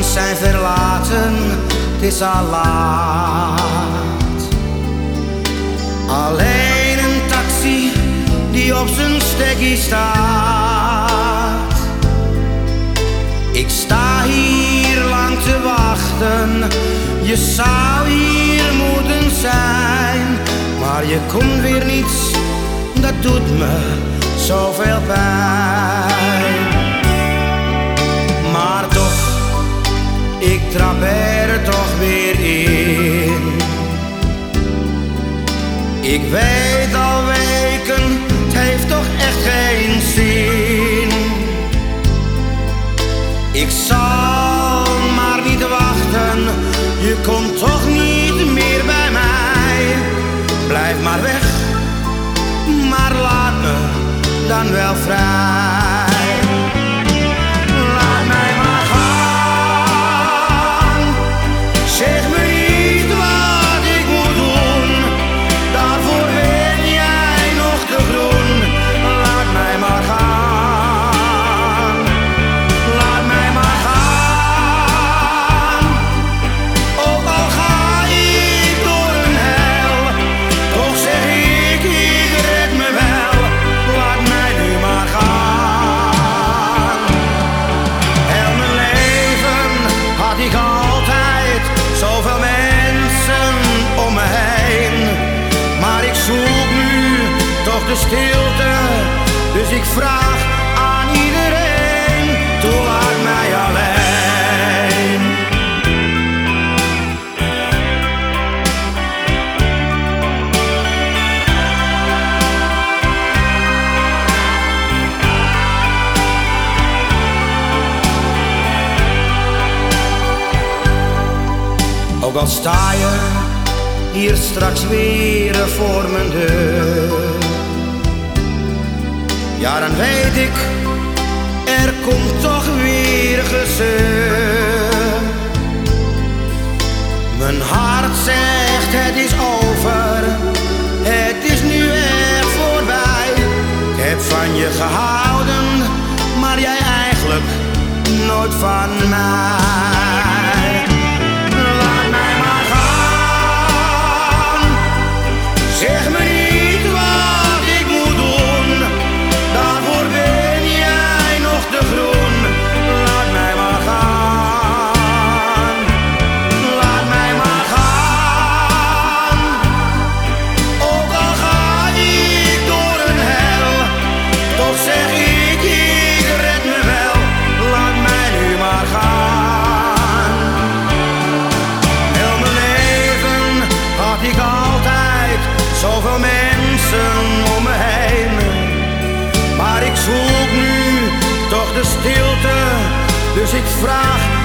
zijn verlaten, het is al laat. Alleen een taxi die op zijn stekkie staat. Ik sta hier lang te wachten, je zou hier moeten zijn, maar je komt weer niet, dat doet me zoveel pijn. Trap er toch weer in. Ik weet al weken, het heeft toch echt geen zin. Ik zal maar niet wachten, je komt toch niet meer bij mij. Blijf maar weg, maar laat me dan wel vrij. Stilte, dus ik vraag aan iedereen: toe laat mij alleen. Ook al sta je hier straks weer voor mijn deur. Ja, dan weet ik, er komt toch weer gezeur. Mijn hart zegt het is over, het is nu echt voorbij. Ik heb van je gehouden, maar jij eigenlijk nooit van mij. Dus ik vraag